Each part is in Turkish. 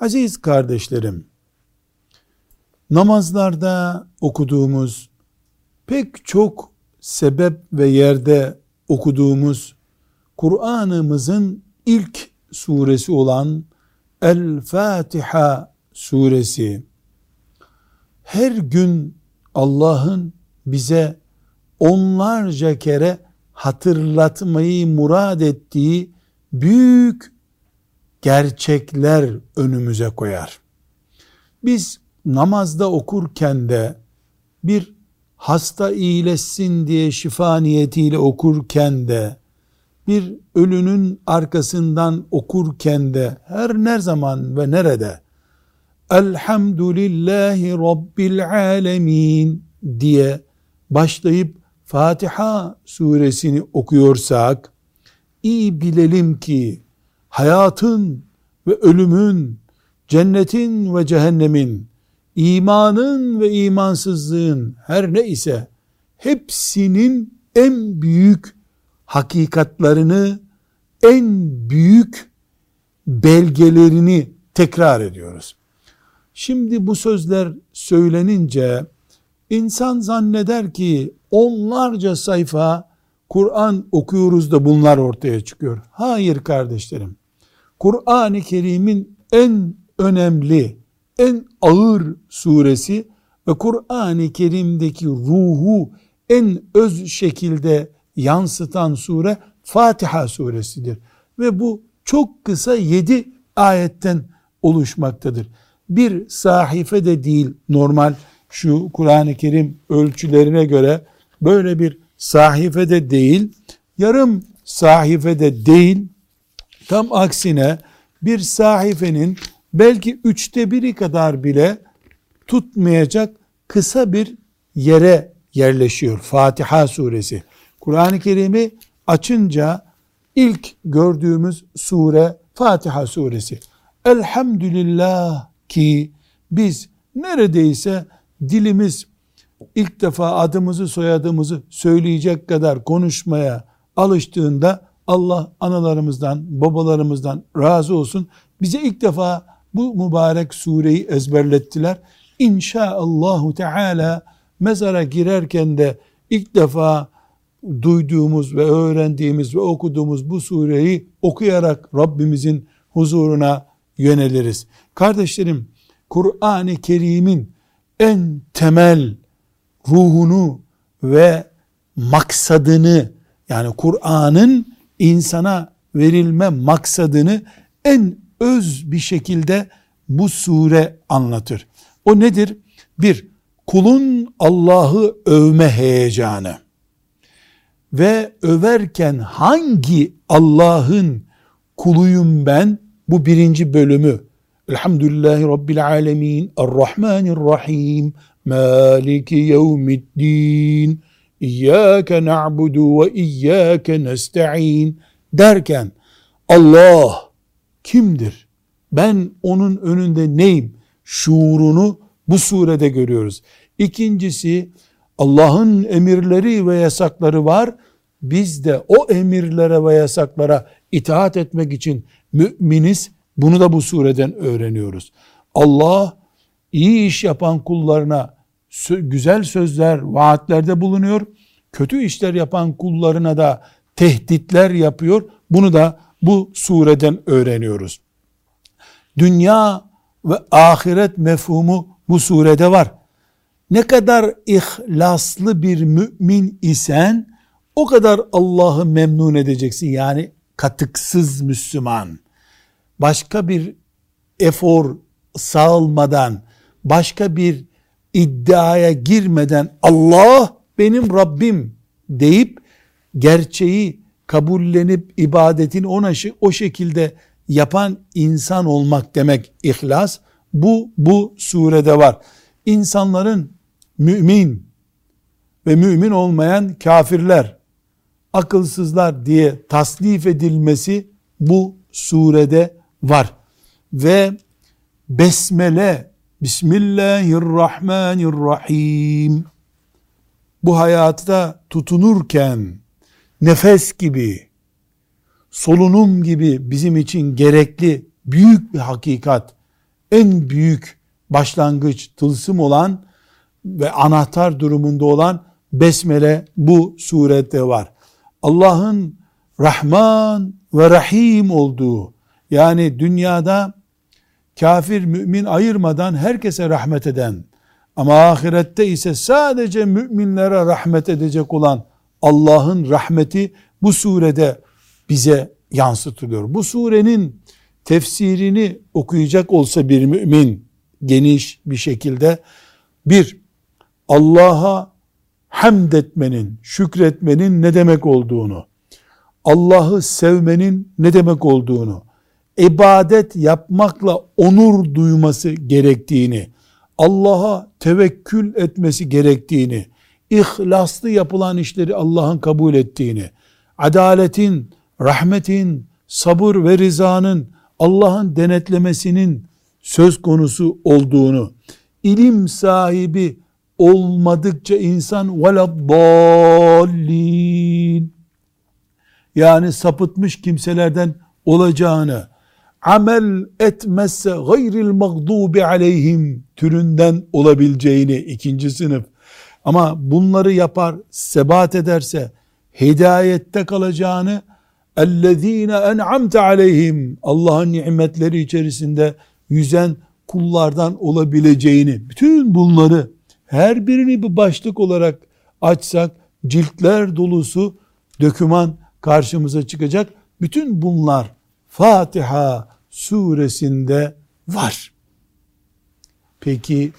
Aziz kardeşlerim, namazlarda okuduğumuz pek çok sebep ve yerde okuduğumuz Kur'an'ımızın ilk suresi olan El-Fatiha suresi. Her gün Allah'ın bize onlarca kere hatırlatmayı murad ettiği büyük gerçekler önümüze koyar. Biz namazda okurken de bir hasta iyileşsin diye şifa niyetiyle okurken de bir ölünün arkasından okurken de her ne zaman ve nerede Elhamdülillahi Rabbil Alemin diye başlayıp Fatiha suresini okuyorsak iyi bilelim ki hayatın ve ölümün, cennetin ve cehennemin, imanın ve imansızlığın her ne ise hepsinin en büyük hakikatlarını, en büyük belgelerini tekrar ediyoruz. Şimdi bu sözler söylenince insan zanneder ki onlarca sayfa Kur'an okuyoruz da bunlar ortaya çıkıyor. Hayır kardeşlerim. Kur'an-ı Kerim'in en önemli, en ağır suresi ve Kur'an-ı Kerim'deki ruhu en öz şekilde yansıtan sure Fatiha suresidir. Ve bu çok kısa yedi ayetten oluşmaktadır. Bir sahife de değil normal şu Kur'an-ı Kerim ölçülerine göre böyle bir sahifede değil, yarım sahifede değil, tam aksine bir sahifenin belki üçte biri kadar bile tutmayacak kısa bir yere yerleşiyor Fatiha suresi. Kur'an-ı Kerim'i açınca ilk gördüğümüz sure Fatiha suresi. Elhamdülillah ki biz neredeyse dilimiz ilk defa adımızı soyadımızı söyleyecek kadar konuşmaya alıştığında Allah analarımızdan, babalarımızdan razı olsun. Bize ilk defa bu mübarek sureyi ezberlettiler. İnşaallahu Teala mezara girerken de ilk defa duyduğumuz ve öğrendiğimiz ve okuduğumuz bu sureyi okuyarak Rabbimizin huzuruna yöneliriz. Kardeşlerim, Kur'an-ı Kerim'in en temel ruhunu ve maksadını yani Kur'an'ın insana verilme maksadını en öz bir şekilde bu sure anlatır. O nedir? Bir, kulun Allah'ı övme heyecanı ve överken hangi Allah'ın kuluyum ben? Bu birinci bölümü. Elhamdülillahi Rabbil Alemin, Errahmanirrahim, Maliki yevmiddin, İyyâke na'budu ve iyyâke nesta'in derken Allah kimdir? Ben onun önünde neyim? Şuurunu bu surede görüyoruz. İkincisi Allah'ın emirleri ve yasakları var. Biz de o emirlere ve yasaklara itaat etmek için müminiz. Bunu da bu sureden öğreniyoruz. Allah iyi iş yapan kullarına güzel sözler, vaatlerde bulunuyor. Kötü işler yapan kullarına da tehditler yapıyor. Bunu da bu sureden öğreniyoruz. Dünya ve ahiret mefhumu bu surede var. Ne kadar ihlaslı bir mümin isen o kadar Allah'ı memnun edeceksin. Yani katıksız Müslüman. Başka bir efor sağlamadan, başka bir iddiaya girmeden Allah benim Rabbim deyip gerçeği kabullenip ibadetini ona o şekilde yapan insan olmak demek ihlas. Bu, bu surede var. İnsanların mümin ve mümin olmayan kafirler, akılsızlar diye tasnif edilmesi bu surede var. Ve besmele, Bismillahirrahmanirrahim bu hayatta tutunurken nefes gibi, solunum gibi bizim için gerekli büyük bir hakikat, en büyük başlangıç, tılsım olan ve anahtar durumunda olan besmele bu surette var. Allah'ın Rahman ve Rahim olduğu yani dünyada kafir mümin ayırmadan herkese rahmet eden ama ahirette ise sadece müminlere rahmet edecek olan Allah'ın rahmeti bu surede bize yansıtılıyor. Bu surenin tefsirini okuyacak olsa bir mümin geniş bir şekilde bir Allah'a hamd etmenin, şükretmenin ne demek olduğunu, Allah'ı sevmenin ne demek olduğunu, ibadet yapmakla onur duyması gerektiğini, Allah'a tevekkül etmesi gerektiğini, ihlaslı yapılan işleri Allah'ın kabul ettiğini, adaletin, rahmetin, sabır ve rızanın Allah'ın denetlemesinin söz konusu olduğunu, ilim sahibi olmadıkça insan veladdallin yani sapıtmış kimselerden olacağını, amel etmezse gayril mağdubi aleyhim türünden olabileceğini ikinci sınıf ama bunları yapar sebat ederse hidayette kalacağını ellezine en'amte aleyhim Allah'ın nimetleri içerisinde yüzen kullardan olabileceğini bütün bunları her birini bir başlık olarak açsak ciltler dolusu döküman karşımıza çıkacak. Bütün bunlar Fatiha suresinde var. Peki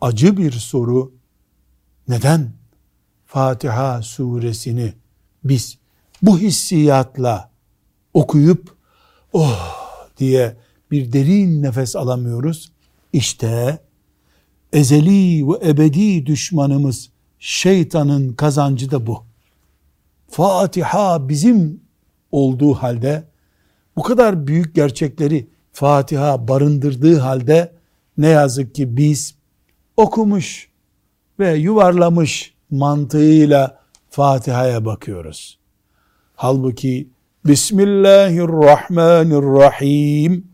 acı bir soru neden Fatiha suresini biz bu hissiyatla okuyup oh diye bir derin nefes alamıyoruz? İşte ezeli ve ebedi düşmanımız şeytanın kazancı da bu. Fatiha bizim olduğu halde bu kadar büyük gerçekleri Fatiha barındırdığı halde ne yazık ki biz okumuş ve yuvarlamış mantığıyla Fatiha'ya bakıyoruz. Halbuki Bismillahirrahmanirrahim.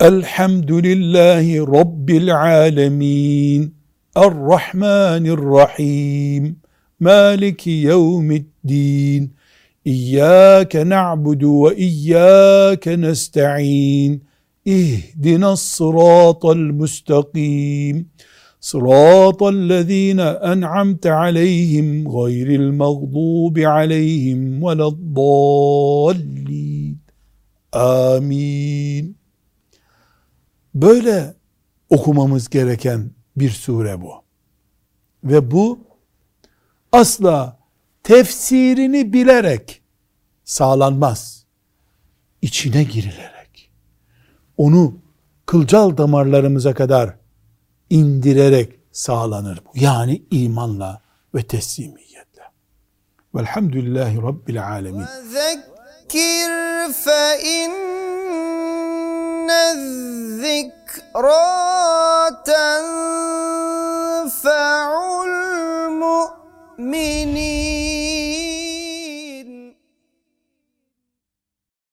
Elhamdülillahi Rabbil alemin. Errahmanirrahim. Maliki yevmiddin İyyâke na'budu ve iyyâke nesta'in. İhdina sıratal müstakim Sıratal lezîne en'amte aleyhim gayril mağdubi aleyhim veleddallin Amin Böyle okumamız gereken bir sure bu. Ve bu asla tefsirini bilerek sağlanmaz. İçine girilerek, onu kılcal damarlarımıza kadar indirerek sağlanır bu. Yani imanla ve teslimiyetle. Velhamdülillahi Rabbil alemin. Zekir fe inne zikra